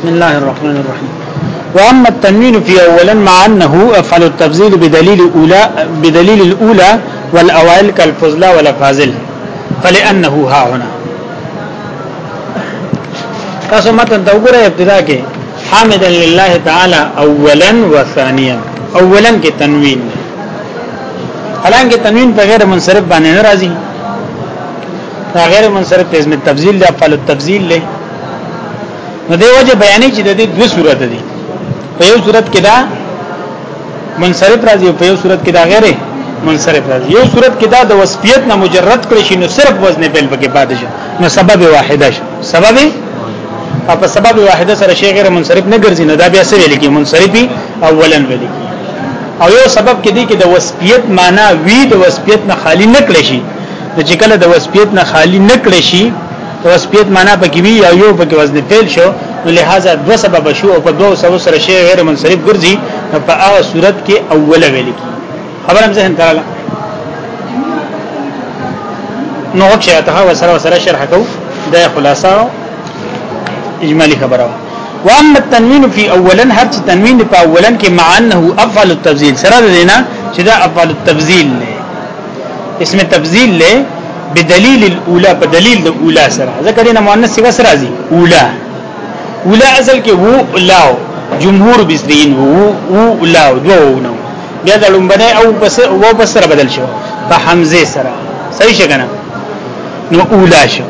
بسم الله الرحمن الرحيم وأما التنوين في أولا مع أنه أفعل التفضيل بدليل أولى بدليل الأولى والأوائل كالفضلى والأفاضل فلأنه ها هنا تاسو متن ته وګورئ ابتدا کې حامد لله تعالی اولا و ثانیا اولا کې تنوین کې تنوین په غیر منصرف باندې نه راځي غیر منصرف اسم تفضیل د افعال التفضیل له نو دی وجه بیانې چې د دې دوه صورت دي په یو صورت کې دا منصرف راځي په یو صورت کې دا غیر منصرف راځي یو صورت کې دا د وصفیت نه مجرد کړی شي نو صرف وزن فعل پکې پاتې شي نو سبب واحده شي سبب په سبب واحده سره شی غیر منصرف نه ګرځي نه دا بیا څه ویل کی منصرفي اولن ویل کی او یو سبب کې دی کې د وصفیت معنا وی د وصفیت نه خالی نه کړی شي چې کله د وصفیت نه خالی نه کړی شي وصفیت معنا پکې وی یا یو پکې وزن فعل شو نو لہذا دو سبب شو او په دوه سبب سره شی غیر منصرف ګرځي په هغه صورت کې اوله ویل کی خبر هم ذهن تراله نو چې ته هغه سره سره شرح کو دا خلاصه اجمالی خبره واما التنوین فی اولا هر چې تنوین په اولا کې معنه افعل التبذیل سره دینا چې دا افعل التبذیل اسم تبذیل له بدلیل الاولى په دلیل د اولا سره ځکه دینه مؤنث سیغه سره راځي اولا اولا اصل کې وو اولاو جمهور بسدین وو وو اولاو دوو نو بیا د لومبنه او بس وو بس سره بدل شو په حمزه سره صحیح شګنه نو اولا شو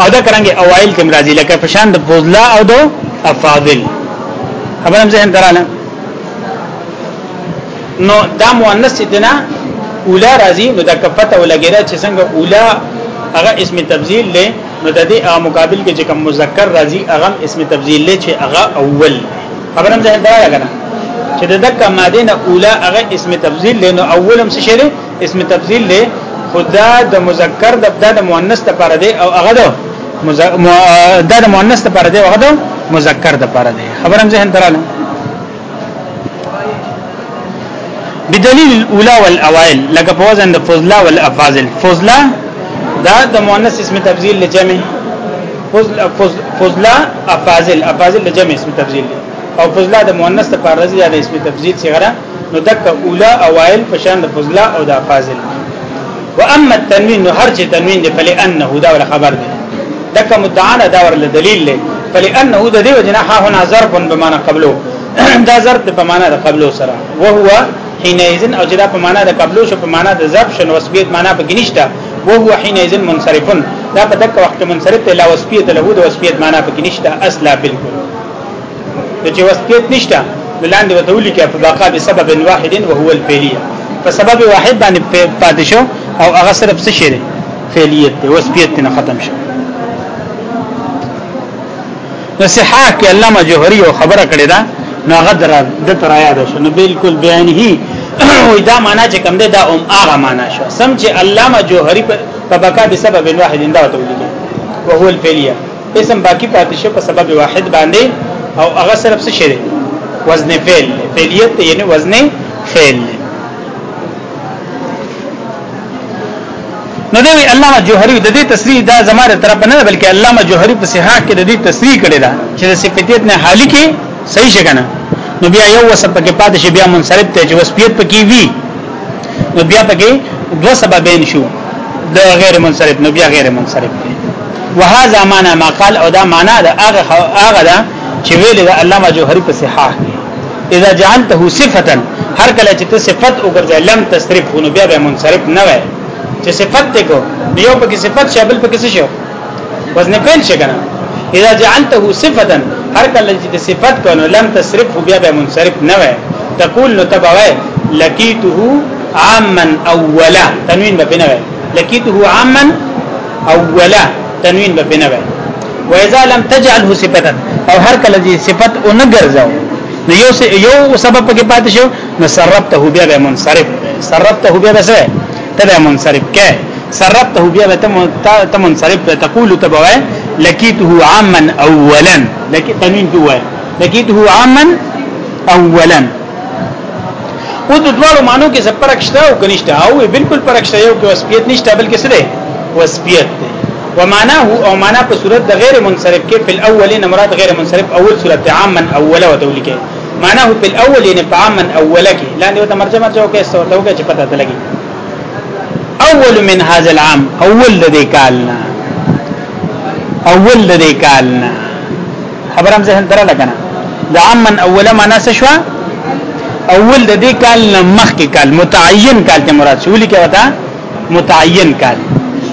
او دا کرانګي اوایل کې مرাজি لکه فشان د بوزلا او د افاضل خبرم زه هم دراله نو دا مؤنث دینه اولا راځي نو دا کفته ولګیدا چې څنګه اولا هغه اسم تبذیل له نو د دې مقابل کې چې کوم مذکر راځي هغه اسم تبذیل له چې هغه اول خبرم ځه دا لګنه چې د دک ماده نه اولا هغه اسم تبذیل له نو اولم څه شری اسم تبذیل له خدا د مذکر د ابتدا د مؤنث لپاره دی او هغه د مذکر د مؤنث لپاره دی هغه د مذکر لپاره دی خبرم ځه دراله بدلیل الاولا والاوائل لکه په وزن د فضلا والافاضل فضلا دا د مؤنث اسم تبذیل لجمع فضل فضلا افاضل افاضل لجمع اسم تبذیل او فضلا د مؤنث ته پارزي د اسم تبذیل څنګه نو دک اولا اوائل په شان د فضلا او د افاضل واما التنوین هر چې تنوین دی فل انه دا ول خبر دی دک مدعا دا ور دلیل له فل انه د دې وجنه ها هنا ظرف بمانه قبلو دا ظرف بمانه د قبلو سره وهو حين اذن او جدا په معنا د قبلو شو په معنا د ضرب شو نو سبيت معنا په گنيشته وو هو حين اذن منصرفن دا په دغه وخت منصرف ته لا وسبيت له د وسبيت معنا په گنيشته اصله بالکل د چې وسبيت نشته لاندې وتولي کې په باقا به سبب واحد وهو الفعليه په سبب واحد باندې پاتې شو او هغه صرف څه شي فعلیت دی وسبیت نه ختم شو نو صحه کې علامه جوهری او خبره کړې ده نو غدر د تر یاد شو نو بالکل بیان هی وی دا معنا چې کم ده دا ام هغه معنا شو سم چې علامه جوهری په بقا به سبب واحد دا تولید او هو الفعلیه اسم باقی پاتې شو په سبب واحد باندې او هغه صرف څه شری وزن فعل فعلیت یعنی وزن فعل نو دوی علامه جوهری د دې تصریح دا زماره طرف نه بلکې علامه جوهری په صحاح کې د دې تصریح کړی دا چې د صفاتیت نه حالی کې صحیح شګنه نو بیا یو وسه پکې پاتې شي بیا منصرف ته چې وسپیت پکې وی نو بیا پکې دوه سببین شو د غیر منصرف نو بیا غیر منصرف دی وهذا معنا ما قال او دا معنا دا هغه هغه دا چې ویل دا علامه جوهری په صحاح اذا جعلته صفه هر کله چې ته صفت وګرځې لم تصرف نو بیا به منصرف نه وای چې صفت ته کو یو پکې صفت شامل پکې څه شو وزن فعل شي کنه اذا جعلته صفه هر کله چې د صفت کونو لم تصرف بیا به منصرف نه وای تقول نو تبوي لقيته عاما اولا تنوین به نه وای لقيته عاما اولا تنوین به نه وای و اذا لم تجعله صفتا او هر کله چې صفت اون ګرځاو نو یو یو سبب کې پات شو نو سربته بیا به منصرف سربته بیا به څه تبع منصرف کې سربته بیا به تم تم منصرف تقول تبوي لکیته عاما اولا لکیت تنوین کې وای لکیته عاما اولا او د دوه معنی کې څه فرق شته او کنيشته او بالکل فرق شته یو کې وصفیت نشته بلکې څه ده وصفیت ده ومعناه او معنا په صورت د غیر منصرف کې په الاولین مراد غیر منصرف اول صورت عاما اوله وتولیکه معناه په الاولین عاما اوله کې لاندې وته مرجمه چې اوکې څه وته اوکې چې پته تلګي اول من هاذ العام اول د کالنا اول د دې کال نه خبرم ذهن تر لګنه د عامن اوله معنا څه شو اول د دې کال نه مخکې کال متعین کال ته مراد شو لیکه وتا متعین کال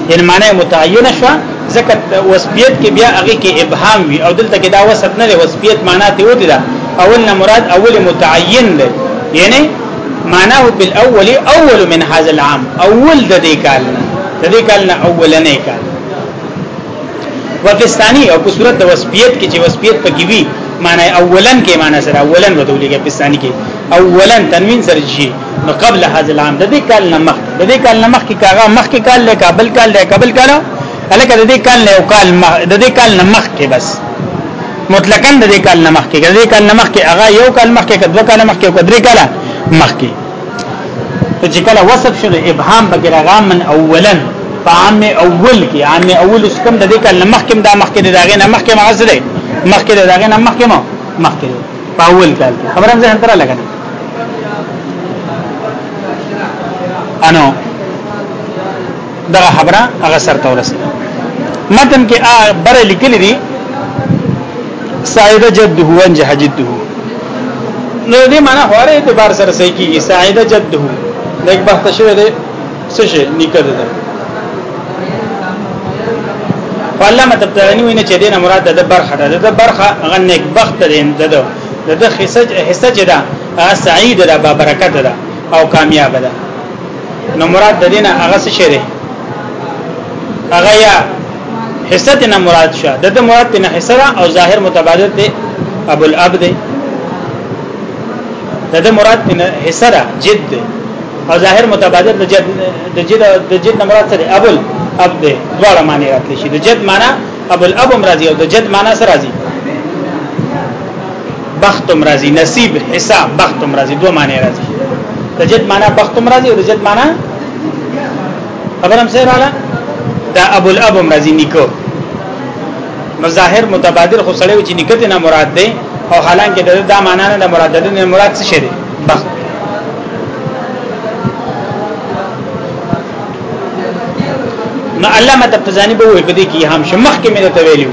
یعنی معنی متعین شو ځکه وصفیت کې بیا هغه کې ابهام وي او دلته کې دا وصف نه دی وصفیت معنا ته وتی دا اول نه مراد اول متعین دی یعنی معناه بالاول اول من هذا العام اول د دې کال د دې کال نه اولنې کال وفستانی او په صورت د وصفیت کې چې وصفیت پکې وي معنی اولن کې معنی سره اولن ودولېږي پستانی کې اولن تنوین سره شي نو قبل هذا العام د دې کال نه مخ د دې کال نه مخ کې کاغه مخ کې کال له قبل کال له قبل کال الکه د دې کال له او کال د دې کال نه مخ کې بس مطلقاً د دې کال نه مخ کې د دې کال نه مخ کې هغه یو کال مخ کې کدو کال مخ کې کدرې کال مخ کې ته چې کله وصف شوه ابهام بغیر غامن اولن فعام اول کې عام اول اس کوم د دې کله مخکم دا مخکې داغه نه مخکې مغز دی مخکې داغه نه مخکې مخکې په اول کال خبرم زه انتره لګنه انو دا خبره هغه سره تورسه متن کې ا بر لیکل دي سعید جده وانجح جده نو دې معنا هواره اعتبار سره صحیح کیږي سعید جده لیک بحث شوه دې څه شي نکړه والله مطلب ترانی وینه چې دینه مراد د برخه ده د برخه هغه نیک بخت دین ده د حصہ حصہ چې ده هغه سعید ده با برکت ده او کامیاب ده نو مراد د دینه هغه څه شه ده هغه یا حصہ ته مراد شه د مراد ته حصہ او ظاهر متبادل ده ابو الاب ده د مراد ته حصہ جد ده او ظاهر متبادل د جد د جد د جد مراد سره ابو الاب دې دواړه معنی راتلی شي د جد معنی ابو الاب هم راځي او د جد معنی سره راځي بخت هم راځي نصیب حساب بخت هم راځي دوه معنی راځي د جد معنی بخت هم راځي او د جد معنی خبرم سره رااله دا ابو الاب هم راځي نیکو مظاهر متبادر خو سړیو چې نکته نه مراد ده او حالانکه د دا معنا نه مراد ده نه مراد څه شه ده بخت نو علامه تفزانی به وایي کدي کې هم شمخ کې مې ته ویلو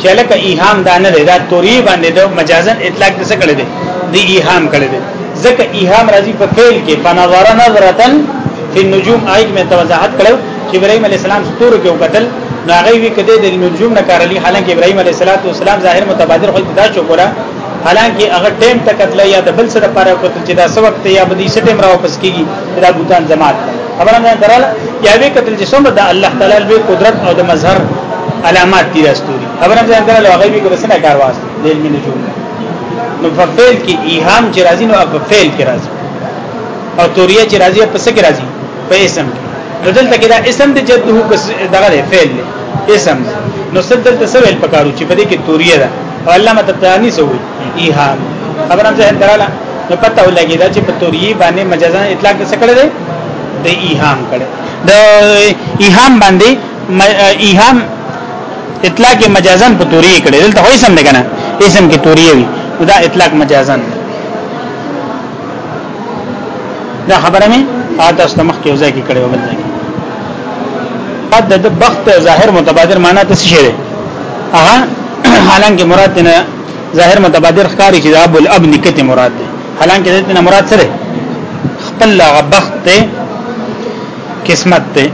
چې لکه ایهام دا نه دی دا توری باندې د مجازن اطلاق څه کړی دی دی ایهام کړی دی ځکه ایهام راځي په فعل کې فنظر نظرتن فی النجوم آیت میں توضاحت کړو چې ابراهيم عليه السلام ستورو کې وکتل ناغي وی کده د نجوم نه کار لې حالانکه ابراهيم عليه السلام ظاهر متبادر خو دا شو ګره حالانکه هغه ټیم تک تل یا د بل سره لپاره کوته چې دا سبق ته یا بدی سټیم راو پس کیږي دا ګوتان جماعت خبره نه دراله یا وی کتل چې څومره د الله تعالی لوی قدرت او د مظهر علامات دي راستوري خبره نه دراله هغه به کوم څه کار واسطه لیل می نجوم نو فعل کې ایهام چې راځي نو په فعل کې راځي او توریه چې راځي په څه کې راځي په اسم کې نو دلته کې دا اسم د جدو دغه فعل دی اسم نو صدل ته سویل پکارو چې په دې کې توریه ده او الله متدانی سوې ایهام خبره نه دراله نو پته ولګی دا چې په توریه باندې مجازا اطلاق څه کړی دی ته ایهام کړي د ایهام باندې ایهام اطلاق مجازن په توری کړي دلته هو اسم نه کنه اسم کې توری وي دا اطلاق مجازن دا خبره مې اته استمخ کې وځي کې کړي وبل ځای بعد د بخت ظاهر متبادر معنی ته څه شي اغه حالانکه مراد نه ظاهر متبادر ښکاری چې د ابو الاب نکته مراد ده حالانکه دته مراد سره خپل بخت ته قسمت ته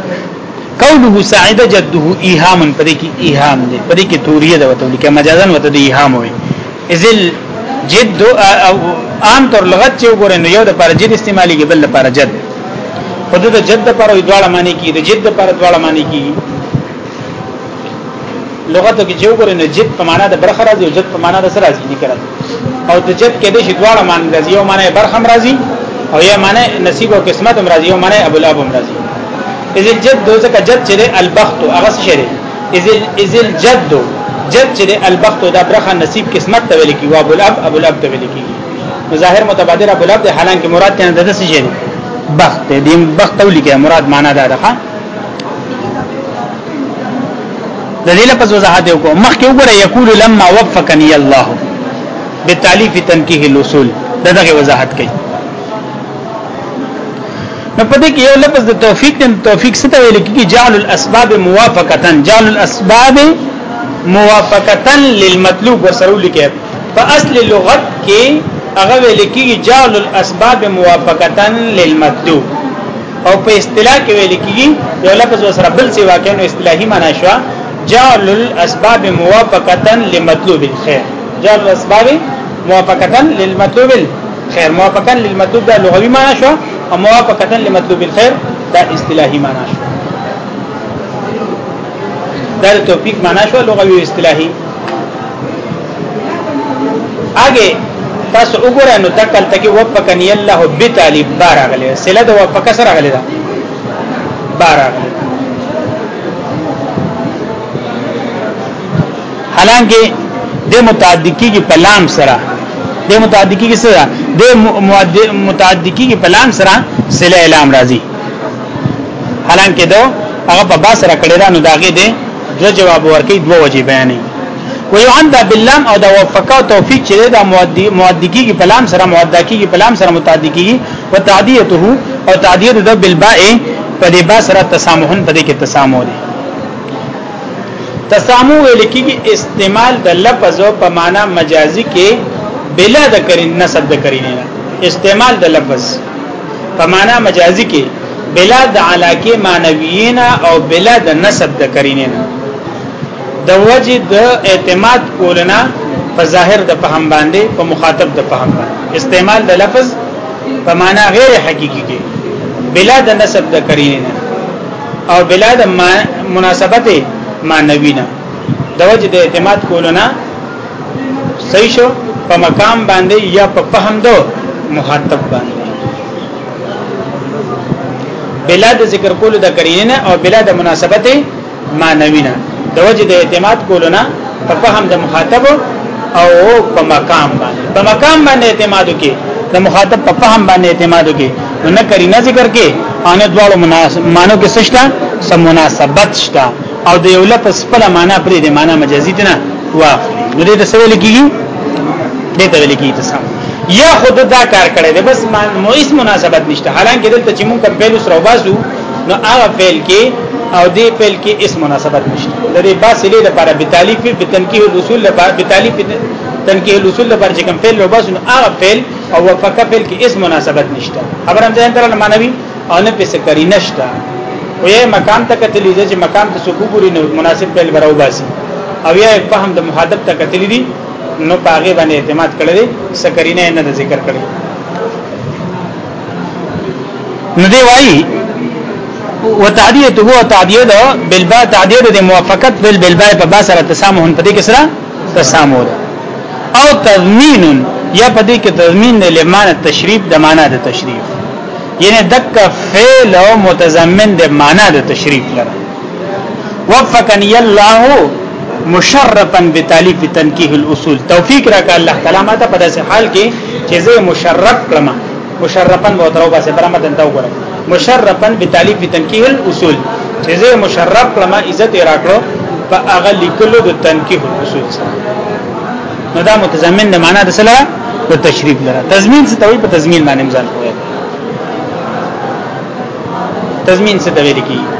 قوله سعید جده ایهام پدې کې ایهام دی پدې کې توریه دا وته لیکه مجازن وته دی ایهام وي ازل جد او عام طور لغت چې وګورئ نو یو د پر جد استعمالي کې بل پر جد خود د جد پر دواړه معنی کې د جد پر دواړه معنی کې لغت کې چې وګورئ نو جد په معنا د برخه راځي او جد په معنا د سر راځي نه کړه او د جد کې د شی دواړه معنی راځي یو معنی برخه راځي او یا معنی نصیب او قسمت راځي یو معنی ابو الاب راځي اذ الجد ځکه جد چې البخت هغه څه شری اذ اذ الجد جد چې البخت دا برخه نصیب قسمت ته ویل کی و ابو الاب ابو الاب ته ویل کی ظاهر متبادر ابو الاب د حالانکه مراد ته د څه شری بخت دې بخت تولی کې مراد معنا دا ده د دې لپاره وضاحت وکړو مخکې وګوره یقول لما وفقني الله بالتعلیف تنکیه الاصول دغه وضاحت کوي نو پدې کې یو لفظ د توفیق د توفیق څه ته ویل کېږي جعل الاسباب موافقتن جعل الاسباب موافقتن للمطلوب ورسره لیکه په اصل لغت کې هغه ویل کېږي جعل الاسباب موافقتن للمطلوب او په اصطلاح کې ویل کېږي یو لفظ ورسره بل څه واقع نو اصطلاحي معنی شو جعل الاسباب موافقتن لمطلوب الخير جعل الاسباب موافقتن للمطلوب الخير موافقتن للمطلوب دا لغوي معنی شو او موافقتا لمطلوب الخير دا اصطلاحي معنا شو دا توفیق معنا شو لغوي اصطلاحي اگے تاسو وګورئ نو تکل تکي وفقن الله بتالب بار غلې سله د وفق سره غلې دا بار غلې حالانکه د متعدد کیږي په لام سره د متعدد کیږي سره د متعدقی کی پلام سره سله اعلام راځي حالانکه دو هغه په با سره کړی دا نو داغه دی د جواب ورکې دوه وجې بیانې ويعند باللام او د وفقه او توفیق چې د مؤدقی کی پلام سره مؤدقی کی پلام سره متعدقی او تعدیته او تعدیت د بالباء په دې با سره تسامحن په دې کې تسامح دی تسامح لکه استعمال د لفظ او په معنا مجازي کې بلا د کرین نسب د کرینې نه استعمال د لفظ په معنا مجازي کې بلا د علاقه مانویینا او بلا د نسب د کرینې نه د وجه د اعتماد کولنا په ظاهر د فهم باندې په مخاطب د فهم باندې استعمال د لفظ په معنا غیر حقيقي کې بلا د نسب د کرینې نه او بلا د مناسبت مانوینا د وجه د اعتماد کولنا صحیح شو په مقام باندې یا په فهم دو مخاطب باندې بلا د ذکر کولو د کرینه او بلا د مناسبت معنوینه د وجه د اعتماد کولو نه په فهم د مخاطب او په مقام باندې په مقام باندې اعتماد وکي د مخاطب په فهم باندې اعتماد وکي نه کرینه ذکر کې ان دوالو مانو کې سشتا سم مناسبت شتا او د یو لپس په معنا پرې د معنا مجازي نه واخلي نو دې څه ویل کیږي دې ته ویل کیږي تاسو یا خود دا کار کړی دی بس مو هیڅ مناسبت نشته حالانکه دلته چې مونږ کمپیل سره وباسو نو هغه فعل کې او دې فعل کې هیڅ مناسبت نشته لري باسلې لپاره بتالیف په تنکیه الاصول لپاره بتالیف تنکیه الاصول لپاره چې کمپیل وباسو نو هغه فعل او وفق فعل کې هیڅ مناسبت نشته خبر هم ځان تر معنی او نه پیسې کاری نشته وې مقام تک تلې چې مقام ته سکوبوري نه مناسب فعل براو باسي او یا فهم د محادب ته کتلی دي نو پاغه باندې اعتماد کړی دي سکرینه نه ذکر کړی نو دی وایي وتعدیته هو تعدیه ده بالباء تعدیه ده موافقت بالباء په با سره تسامح په دې کې سره تسامح ده او تضمین یا په دې کې تضمین د لمانه تشریف د معنا د تشریف یعنی دک فعل او متضمن د معنا د تشریف لره وفقنی الله مشرطن بتالیف تنکیه الاصول توفیق راکا الله تعالی ماته په داسې حال کې چې زه مشرف کړم مشرفن به تر وباسه برامه دنده وګورم مشرفن بتالیف تنکیه الاصول چې زه مشرف کړم عزت راکړو په هغه لیکلو د تنکیه الاصول سره نو دا متضمن د معنا د سره د تشریف لره تضمین څه توي په تضمین باندې ځان کوی تضمین څه توي لیکي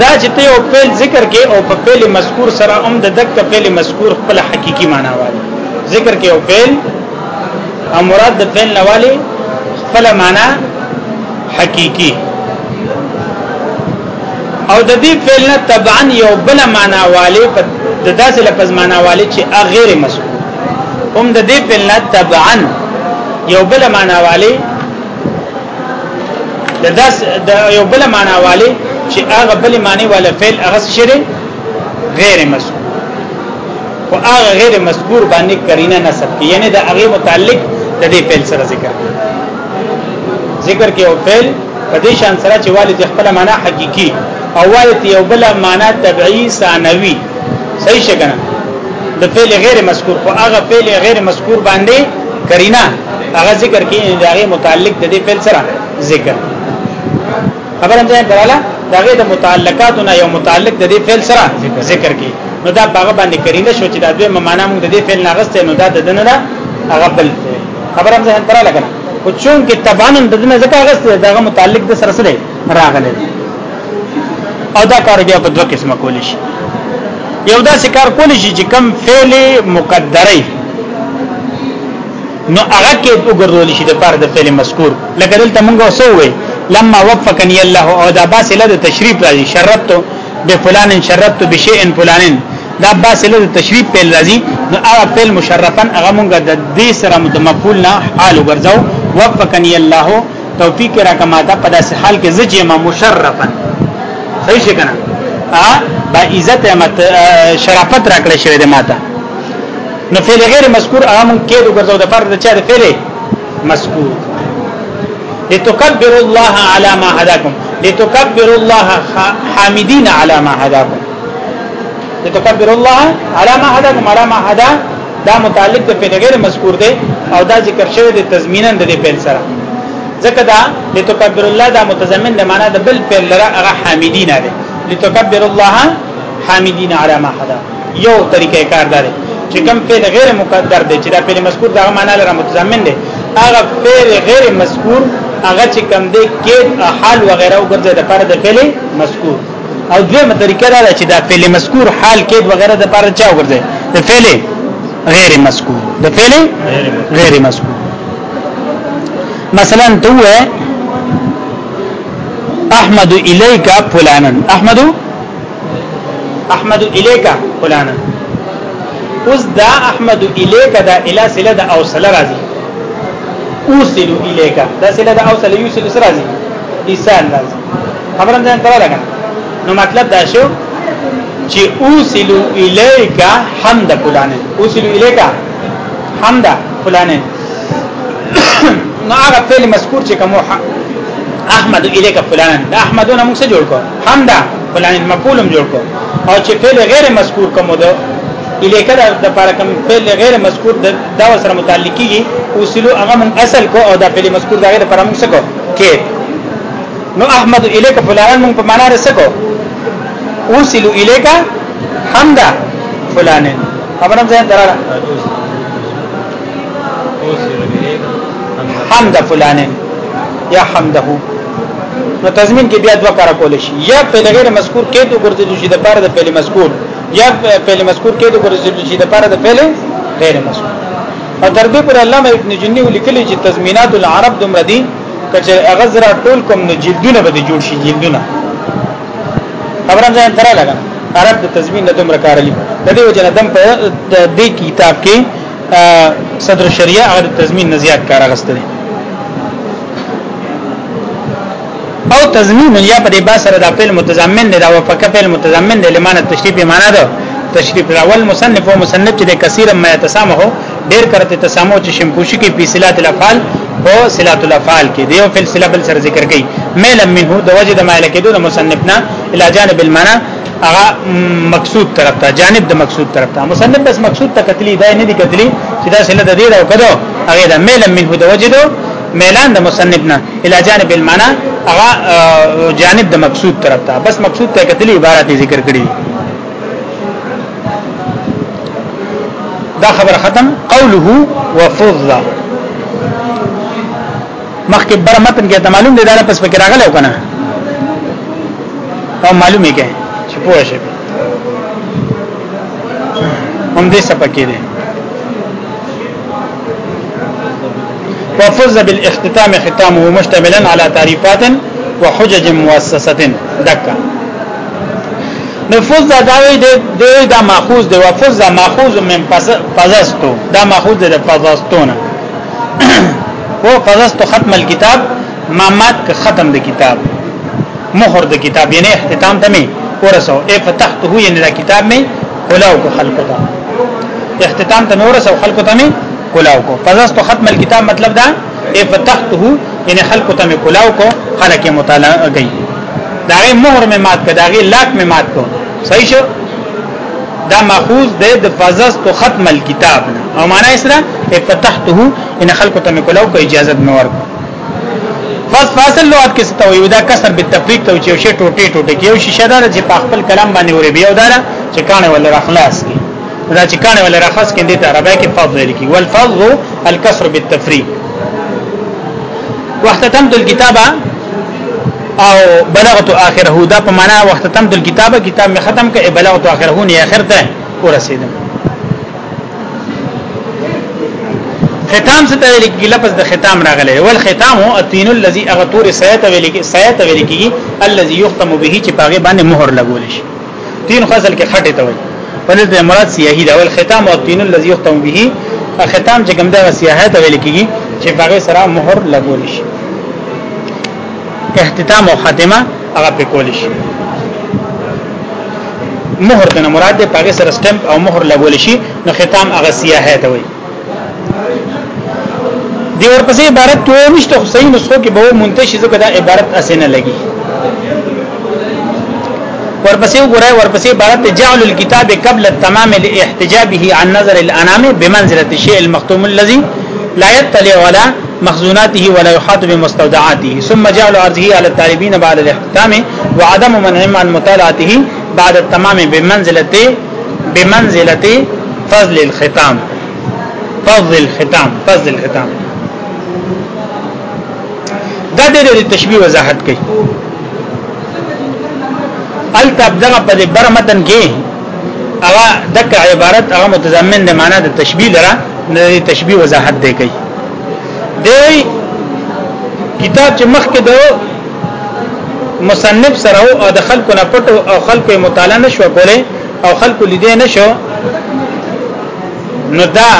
دا چې ته او فعل ذکر کې او په فعل مذکور سره هم د دک فعل مذکور خپل حقيقي معنا والی ذکر کې او فعل او مراد د فعل نوالی خپل معنا حقيقي او د دې فعل نه تبعا یو بل معنا والی په داسې لفظ معنا والی چې غیر مذکور هم د دې فعل نه تبعا یو بل معنا والی د داس د یو بل معنا والی چې هغه بل معنی ولا فعل هغه شری غیر مذکور او هغه غیر مذکور باندې قرینه نسب کی یعنی د هغه متعلق د دې فعل سره ذکر ذکر کې او فعل په دې شان سره چې والد خپل معنا حقيقي او والد یو بل معنا تبعی ثانوي صحیح څنګه د فعل غیر مذکور او هغه فعل غیر مذکور باندې قرینه هغه ذکر کې هغه متعلق د دې فعل سره ذکر خبر هم ځای پراله دغه د متعلقاتونه یو متعلق د دې فعل سره ذکر کی نو دا هغه باندې کرینه شو چې دا دوی معنا موږ د دې فعل ناغسته نو دا د دنه دا هغه بل خبر هم ځهن پره لګنه او چون کې تبانن د دنه ځکه هغه دغه متعلق د سره سره راغله او دا کار بیا په دوه قسمه کولی شي یو دا کار کولی شي چې کم فعل مقدره نو هغه کې وګرځول شي د پاره د فعل مذکور لکه دلته موږ وسوي لما وفقني الله او دا باسله د تشریف راځي شرطو بفلان شرطو بشیء فلان دا باسله د تشریف په راځي نو هغه فعل مشرفن هغه مونږ د دې سره متمفول نه حال ورځو وفقني الله توفیق را کما دا په داسې حال کې زجې ما مشرفن صحیح شي کنه ا با عزت مت شرافت را کړی شوی د ماته نو فعل غیر مذکور عام کې د ګرځاو د فرد چا د فعل مذکور لتكبروا الله على ما هداكم لتكبروا الله حامدين على ما هداكم لتكبروا الله على ما هداكم على ما هدا دا متعلق د فعل غیر مذکور دی او دا ذکر شوی دی تضمینن د فعل سره ځکه دا لتكبر الله دا متضمن د معنا د بل فعل لره هغه حامدین دی لتكبر الله حامدین علی ما حدا یو طریقې کار دار چې کوم فعل غیر مقدر دی چې دا فعل مذکور دا معنا لره متضمن دی هغه فعل غیر مذکور هغه چې کم دی کې حال وغیرہ وګرځي د پاره د فعل مذکور او دویمه طریقه دا چې د فعل مذکور حال کې وغیرہ د پاره چا وګرځي د فعل غیر مذکور د فعل غیر مذکور مثلا تو احمد الیک فلانا احمد احمد الیک فلانا اوس دا احمد الیک دا الی سله د اوصله راځي اوسلو الیکا دا سله دا اوسل یوسل سرازی ایسان لازم خبرم ځان تر راغله نو مطلب دا شو چې اوسلو الیکا حمد فلانه اوسلو الیکا حمد فلانه نو هغه فعل مذکور چې کوم احمد الیکا فلان دا احمدونه موږ سره جوړ کو حمد فلان مفعولم جوړ کو او چې فعل غیر مذکور کوم دا الیکا د لپاره کوم فعل غیر مذکور دا, دا سره متعلق کیږي اوسلو هغه من اصل کو او دا فعل مذکور دغه پر موږ سکو کې نو احمد الیک فلان موږ په معنا رسکو اوسلو الیک حمدا فلان خبرم ځین دراړه حمد فلان یا حمده نو تضمین کې بیا دوه کار کول شي یا په غیر مذکور کې تو ګرځي چې د پاره د فعل مذکور یا فعل مذکور کې د ګرځي چې د پاره د فعل غیر مذکور او تر دې پر علامه ابن جنی ولیکلی چې تضمینات العرب دومره دي کچې هغه زرا ټول کوم نه جلدونه به جوړ شي جلدونه خبرم ځان ترا لگا عرب د تضمین نه دومره کار لې د دې وجه نه دم په دې کتاب کې صدر شریعه هغه تضمین نه زیات کار غستلی او تضمین یا په دې با سره د فعل متضمن دی دا وفقه فعل متضمن دی لمانه تشریف معنا ده تشریف راول مصنف او مصنف چې کثیر ما يتسامحو ډیر کرته تسامو چې شمپوشي کې فیصلات الافعال او صلات الافعال کې دیو فل سلبل سر ذکر کړي مل منه د وجه د مالک دو د مصنفنا الى جانب المعنى هغه مقصود طرف ته جانب د مقصود طرف ته مصنف بس مقصود ته قتلی دا نه دي قتلی چې دا سله د دې راو کدو هغه د مل منه د وجه دو ميلان د مصنفنا الى جانب المعنى هغه جانب د مقصود طرف ته بس مقصود ته قتلی عبارت ذکر کړي دا خبر ختم قوله وفضل مخکې بر متن کې ته معلوم دی دا پس فکر راغلی کنه او معلومه کې چې پوه شي هم دې سپکې دي وفز بالاختتام ختامه مشتملا على تعريفات وحجج مؤسسه دکا نفوذ دا داوی دی دا ماخوذ دی وفوذ دا ماخوذ من پزستو دا ماخوذ دی دا پزستونه او پزستو ختم الكتاب مامات ختم د کتاب مہر د کتاب یعنی اختتام تمی ورسو اے فتحته یعنی دا کتاب می کلاو کو خلق دا اختتام تمی ورسو خلق تمی کلاو کو پزستو ختم الكتاب مطلب دا اے فتحته یعنی خلق تمی کلاو کو خلق مطالعه گئی داغه مہر می مات کو داغه لاک می مات کو صحیح شو دا ماخوذ ده د فزست ختم الكتاب او معنا یې سره فتحته ان خلق ته مکلو کو اجازه نه ورک فاس فاصل لغت کې ستوي دا کسر به تفریق ته چې شی ټوټه ټوټه کې یو شیشه دار چې په خپل کلام باندې ورې بیا دار چې کانه ولا اخلاص کې دا چې کانه ولا اخلاص کې د عربی کې فضل لیکي والفضل الكسر بالتفريق واحتتمت الكتابه او بلغت اخره دا په معنا وخت تم د کتابه کتاب می ختم ک بلغت اخره نه اخر ته ورسیدم ختام څه ته لیکي لفظ د ختام راغلی ول ختام اتین الذي اغتور سایت ویلیکي سایت ویلیکي الذي يختم به چې پاغه باندې مهر لګول شي تین فصل کې خټه ته وي بل د مراد سیاهی دا ول ختام اتین الذي يختم به ختام چې کوم دا سیاهه ته ویلیکي چې پاغه سره مهر لګول شي اختتام او خاتمه هغه په کول شي مہر دنه مراد ده پاګه سره سٹمپ او مہر لګول شي نو ختام هغه سیاحه ته وي دی ورپسې عبارت ته مشته صحیح نسخو کې به منتشي زګه دا عبارت اسنه لګي ورپسې وګورئ ورپسې عبارت جعل الكتاب قبل التمام لاحتجابه عن نظر الانام بمنزله الشيء المختوم الذي لا يطلع ولا مخزوناته ولا يحاط بمستودعاته ثم جعل عرضه على الطالبين بعد الاختتام وعدم منعهم عن مطالعته بعد التمام بمنزلة بمنزلة فضل الختام فضل الختام فضل الختام دا د تشبيه وضاحت کوي التب دغه په برمتن کې هغه دغه عبارت هغه متضمن د معنا د تشبيه لره د تشبيه وضاحت دی کوي دی کتاب چې مخکې د مصنف سره او د خلکو نه پټ او خلکو مطالعه نشو کولای او خلکو لیدې نشو نو دا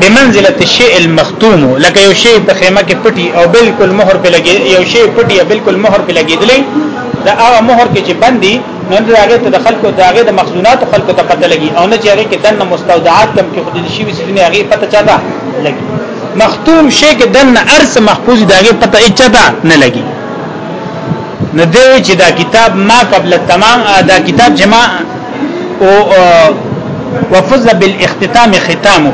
بمنزله الشيء المختوم لکه یو شی په خیمه کې پټي او بالکل مہر په لګي یو شی پټي او بالکل مہر په لګیدلې دا هغه مہر کې چې بندي نن راغې ته د خلکو داغه د مخزونات خلکو ته پته لګي او نه چې هغه کې دنه مستودعات کم کې خدای شي وسینه هغه پته چاته لګي مختوم شی کې دن ارس محفوظ داګه پته اچتا نه لګي نه دی چې دا کتاب ما قبل تمام دا کتاب جما او وفز بالاختتام ختامه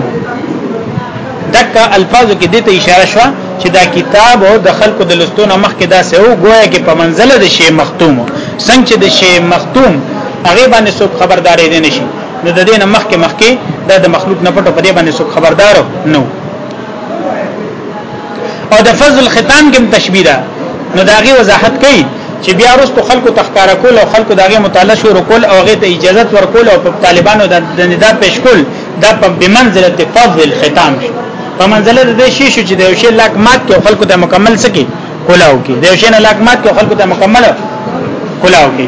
دک الفاظ کې دته اشاره شو چې دا کتاب او د خلکو د لستون مخ کې دا سه او گویا کې په منزله د شی مختوم څنګه چې د شی مختوم هغه باندې سو خبردارې دي نشي نو د دې مخ کې مخ کې دا د مخلوق نه پټو په دې باندې سو خبردار نو او د فضل ختان کې تشبیه ده نو داغي وضاحت کوي چې بیا وروسته خلکو تخکار کول او خلکو داغه مطالعه شروع کول او هغه ته اجازه ورکول او په طالبانو د ندا پیش کول دا په منزله فضل ختام شي په منزله د شي شو چې د یو شی لاک مات کې خلکو د مکمل سکی کولاو کې د یو شی لاک مات کې خلکو د مکمل کولاو کې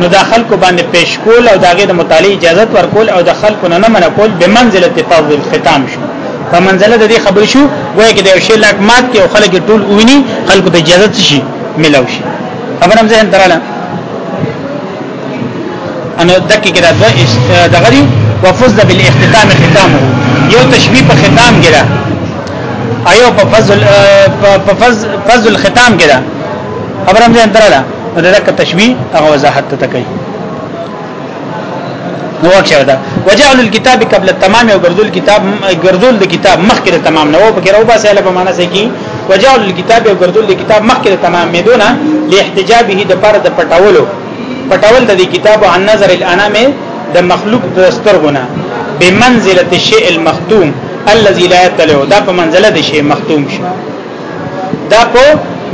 نو د خلکو باندې پیش کول او داغه د مطالعه اجازه ورکول او د خلکو نه منع کول په منزله فضل ختام شو په منزله د دې خبر شو وای کې د یو شی لک مات کې او خلک ټول ویني خلکو ته اجازه شي ملو شي خبر هم ځین دراله انا دکې کې دا د غری وفز بالاختتام ختامه یو تشبیه په ختام کې ده ایو په فضل په فضل فضل ختام کې ده خبر هم ځین دراله دا دک تشبیه هغه وضاحت ته کوي ووک شوه دا وجعل الكتاب قبل التمام او ګرځول کتاب ګرځول د کتاب مخکې تمام نه و پکې راو باسه له معنا څه کی وجعل الكتاب او ګرځول د کتاب مخکې تمام مدونه لاحتجابه د پر د پټاولو پټاول د کتاب عن نظر الانام د مخلوق د سترغونه بمنزله الشيء المختوم الذي لا يتلو دا په منزله د شی مختوم شي دا په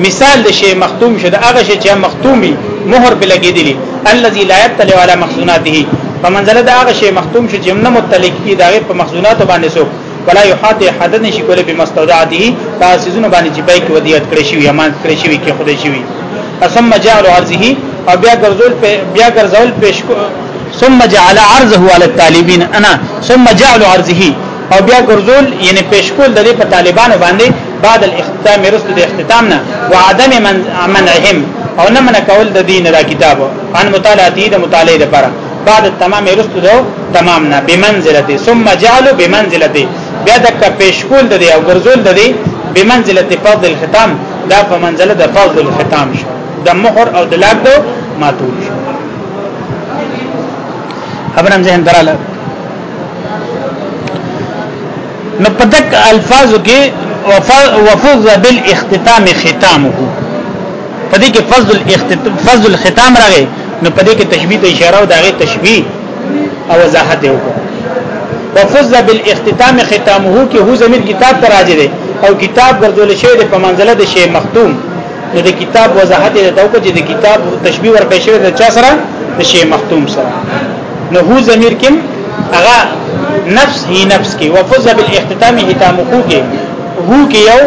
مثال د شی مختوم شي دا هغه شی چې مختومي مهر په لګیدلی الذي لا يتلو على مخزوناته په منزله دا هغه شی مختوم شي چې نه متعلق دي دا په مخزونات باندې سو ولا یحاد حد نشي کوله په مستودعاته تاسیزونه باندې چې پای کې ودیت کړی شي یمان کړی شي کې خدای شي ثم جعل عرضه او بیا ګرځول په بیا ګرځول پیش ثم جعل عرضه على الطالبين انا ثم جعل عرضه او بیا ګرځول یعنی پیش کول د دې په طالبانو باندې بعد الاختتام رسل د اختتام نه وعدم منعهم او نه من کول د دین را کتاب ان مطالعه دې د مطالعه لپاره بعد تمام رستو دو تمام نه بمنزلته ثم جعلوا بمنزلته بیا دک پیشکول د دی او ګرځول د دی بمنزلته فضل الختام دا په منزله د فضل الختام شو د مهر او د لاګ دو ماتول شو خبرم ذهن دراله نو پدک الفاظو کې وفض بالاختتام ختامه پدې کې فضل اختتام فضل ختام راغی نو په دې کې تشبیه ته اشاره او دغه تشبیه او وضاحت دی وکړه وفز بالاختتام ختمه کې هو زمير کتاب ته راځي دی او کتاب ګرځول شوی دی په منزله د شی مختوم نو د کتاب وضاحت دی دا وکړه چې د کتاب تشبیه ورکړ شوی د چا سره د شی مختوم سره نو هو زمير کوم هغه نفس هی نفس کې وفز بالاختتام ختمه کې هو کې یو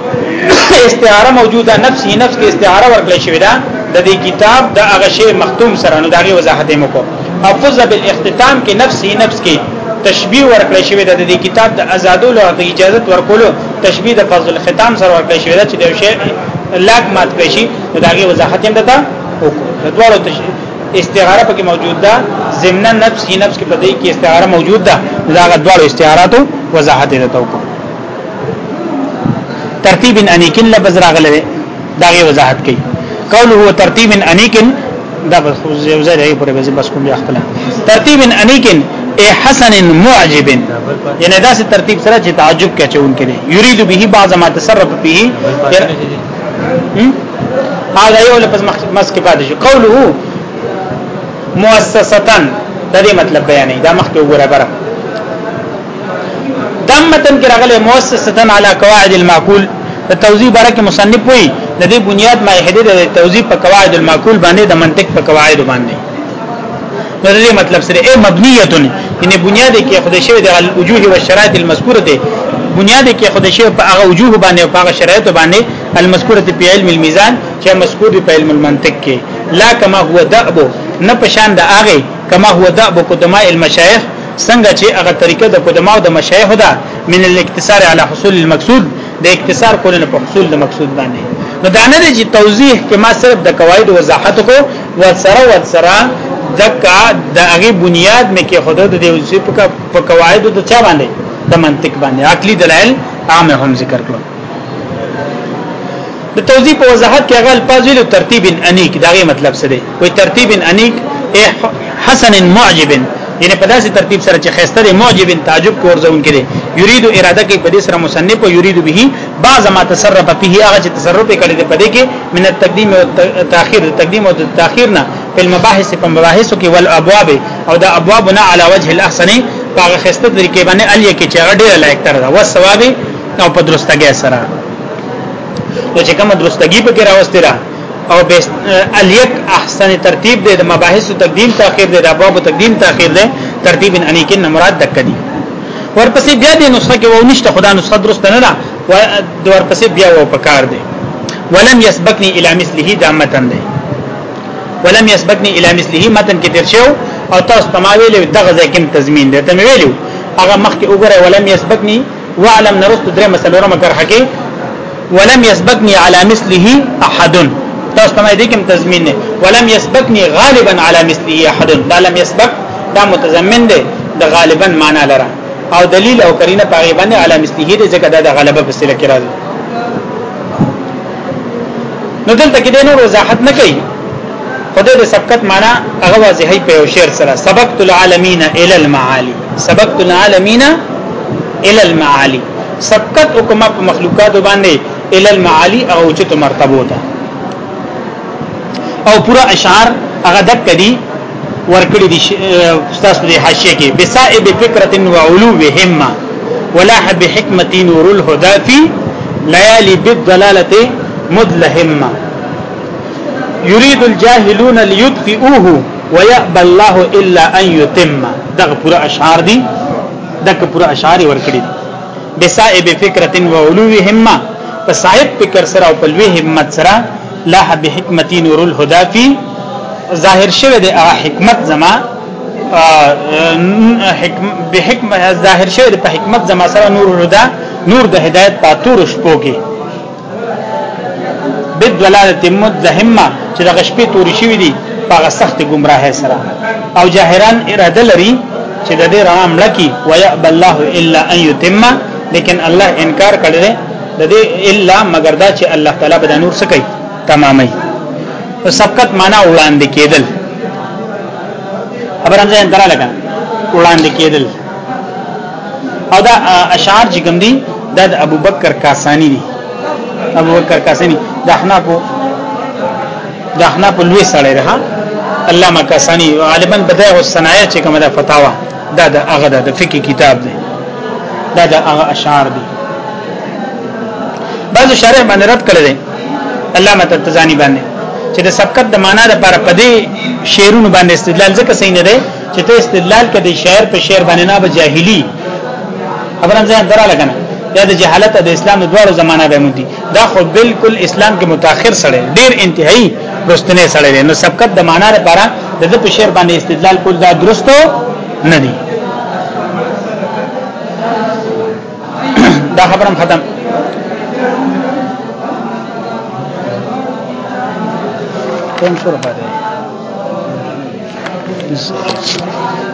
استعاره موجوده نفس هی نفس کې استعاره ورکړل شوی ده د دې کتاب د هغه شی مختوم سره نو دغه وضاحت یې مکو افوز بالاختتام کې نفسي نفس کې تشبیه ورکړی شوی د دې کتاب د آزادولو او اجازه ورکولو تشبیه د فضل الختام سره ورکړی شوی چې د شی لاګ مات کړی شي نو دغه وضاحت یې دته وکړو د دوه تشبیه استعاره پکې موجود ده ضمن نفس هی نفس کې په دې کې استعاره موجود ده دا غو دوه استعاراتو وضاحت ده تو ترتیب ان انیکن لفظ راغله دا غي وضاحت کوي قوله هو ترتیب انیکن دا بس یو ځای دی پرې بس کوم بیا خپل ترتیب انیکن اے حسن معجب یعنی دا سه ترتیب سره چې تعجب کې چون کړي یرید به بعض ما تصرف به هغه یو لفظ مسک پاتې شو قوله مؤسسه دا دې مطلب بیانې دا مخکې وګوره بره دم متن کې راغله مؤسسه علی قواعد المعقول توضیح بره کې مصنف وایي د دې بنیاد ما هدي د توضیح په قواعد المعقول باندې د منطق په قواعد باندې د دې مطلب سره ای مبنیه یعنی بنیاد کې خدای شوی د وجوه او شرایط المذکوره ده بنیاد کې خدای شوی په هغه وجوه باندې او په هغه شرایط باندې المذکوره په علم المیزان چې مذکور په علم المنطق کې لا کما هو دعب نه پشان د هغه کما هو دعب قدماء المشایخ څنګه چې هغه طریقه د قدماء او د مشایخ ده من الاقتصار على حصول المقصود د اقتصار کولو په حصول د مقصود باندې نو دا نه دي چې توضیح کې ما صرف د قواعد وضاحت کو و سره و سره دکا د هغه بنیاد مې کې خود د دې چې په قواعد د چا باندې د منطق باندې عقلي دلایل عام هم ذکر کړو د توضیح په وضاحت کې هغه الفاظ ویلو ترتیب انیک دا غي مطلب څه دی کوئی ترتیب انیک حسن معجب یعنی په داسې ترتیب سره چې خسته دی معجب تعجب کور ځون کړي یرید اراده کوي په دې سره مصنف او یرید به بعض ما تصرف فيه هغه چې تصرف کړي دی په دې کې من تقدیم او تاخير تقدیم او تاخير نه په مباحث په مباحثو کې ول ابواب او دا ابواب نه على وجه الاحسن هغه خسته طریقې باندې الیه کې چې هغه ډېر لایق تر دا و ثواب او په درستګي سره او چې کوم درستګي په کې راوستي را او الیک احسن ترتیب دې د مباحث تقدیم تاخير دې د ابواب تقدیم تاخير دې ترتیب ان کې مراد دک دي ورپسې بیا دې نسخه کې و نشته خدا نسخه درست نه ده و دور پسې بیا و پکار دی ولم يسبقني الى مثله دا متن دی ولم يسبقني الى مثله متن کې تر شو او تاسو ته ما ویلو دغه ځکه تضمین دی ته ویلو هغه مخکې وګوره ولم يسبقني وعلم نرست درې مسلو رم کر حقي ولم يسبقني على مثله احد تاسو ته ما دې کوم تضمین نه ولم يسبقني غالبا على مثله احد دا لم يسبق دا متضمن دی د غالبا معنا لره او دلیل او قرینه پاغي باندې علامه استهیده ځکه دا د غلبه په سله کې راځي نو دلته کې د نور وضاحت نه کوي خدای د سبقت معنا هغه واضحې په یو شعر سره سبقت العالمین ال المعالی سبقت العالمین ال المعالی سبقت حکم په مخلوقات باندې ال المعالی او چت مرتبه ده او پورا اشعار هغه دک دی ورکړي دي استاد دې حاشیه کې بسائب فکرت و علو همه ولا حب حکمت نور الهدى في ليالي بالضلاله مدلهمه يريد الجاهلون ليطفئوه ويأبى الله الا ان يتم دغه پورا اشعار دي دغه پورا اشعار ورکړي دي بسائب فکرت و علو همه په صاحب فکر سره او په لوی همت سره لا حب حکمت نور الهدى في ظاهر شوه د حکمت زما به حکمت ظاهر شوه د حکمت زما سره نور ردا نور د هدایت پاتور شپوږي بد ولادت مد همه چې د غشپې تورې شوې دي په سخت گمراهه سره او جاهران اراده لري چې د دې رڼا ملکی ويأب الله الا ان يتم لیکن الله انکار کړی دی د دې الا مگر دا چې الله تعالی به د نور سکی تمامي په سبقت معنا وړاندې کېدل خبره ځان درا لګا وړاندې کېدل او دا اشعار چې کوم دي د ابو بکر کاسانی دي ابو بکر کاسانی د احناف د احناف لوی سره رها علامه کاسانی غالبا بدایع الصنایع چې کومه فتاوا دا د هغه د فقې کتاب دی دا د هغه اشعار دي بعضو شارح باندې رد کړل دي علامه تزانی باندې چې د سبقت د معنا د پر پدې شعرونو باندې استدلال ځکه صحیح نه دی چې ته استدلال کړي شاعر په شعر باندې نه به جاهلی خبرم ځان دراله کنه یا د جهالت د اسلام د دوړو زمانہ به مودي دا خو بالکل اسلام کې متأخر سره ډیر انتهایی رستنه سره نو سبقت د معنا لپاره د دې په شعر باندې استدلال کول دا درستو نه دی دا خبرم ختم Thanks for having me.